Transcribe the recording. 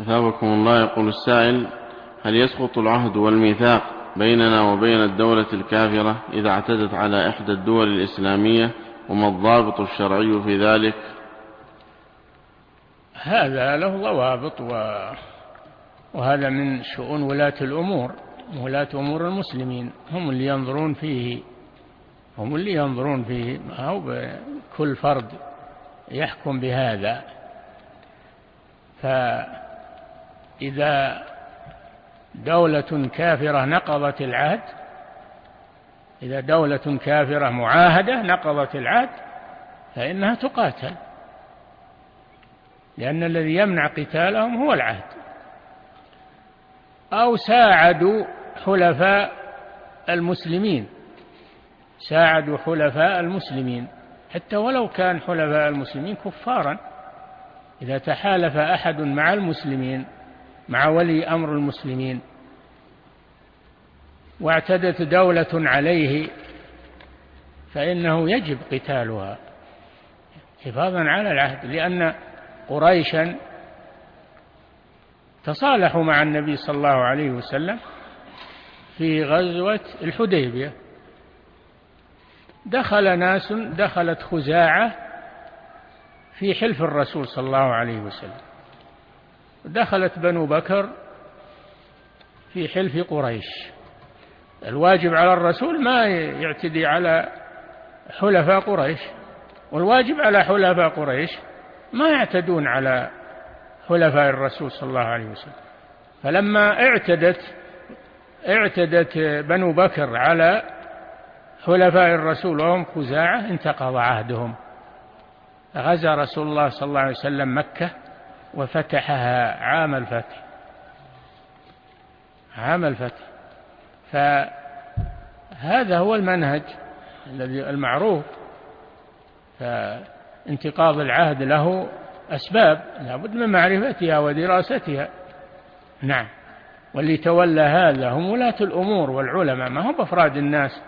أثابكم الله يقول السائل هل يسقط العهد والميثاق بيننا وبين الدولة الكافرة إذا اعتدت على إحدى الدول الإسلامية وما الضابط الشرعي في ذلك؟ هذا له ضوابط و... وهذا من شؤون ولاة الأمور ولاة أمور المسلمين. هم اللي ينظرون فيه هم اللي ينظرون فيه. هو كل فرد يحكم بهذا. فإذا دولة كافرة نقضت العهد إذا دولة كافرة معاهدة نقضت العهد فإنها تقاتل. لأن الذي يمنع قتالهم هو العهد. أو ساعدوا حلفاء المسلمين. ساعدوا حلفاء المسلمين. حتى ولو كان حلفاء المسلمين كفارا. إذا تحالف أحد مع المسلمين مع ولي أمر المسلمين واعتدت دولة عليه فإنه يجب قتالها حفاظا على العهد لأن قريشا تصالحوا مع النبي صلى الله عليه وسلم في غزوة الحديبية. دخل ناس دخلت خزاعة في حلف الرسول صلى الله عليه وسلم. دخلت بنو بكر في حلف قريش. الواجب على الرسول ما يعتدي على حلفاء قريش والواجب على حلفاء قريش ما يعتدون على حلفاء الرسول صلى الله عليه وسلم. فلما اعتدت اعتدت بنو بكر على حلفاء الرسول وهم خزاعة انتقض عهدهم. غزا رسول الله صلى الله عليه وسلم مكة وفتحها عام الفتح. عام الفتح. فهذا هو المنهج الذي المعروف. فانتقاض العهد له أسباب لابد من معرفتها ودراستها. نعم. واللي تولى هذا هم ولاة الأمور والعلماء ما هم بأفراد الناس.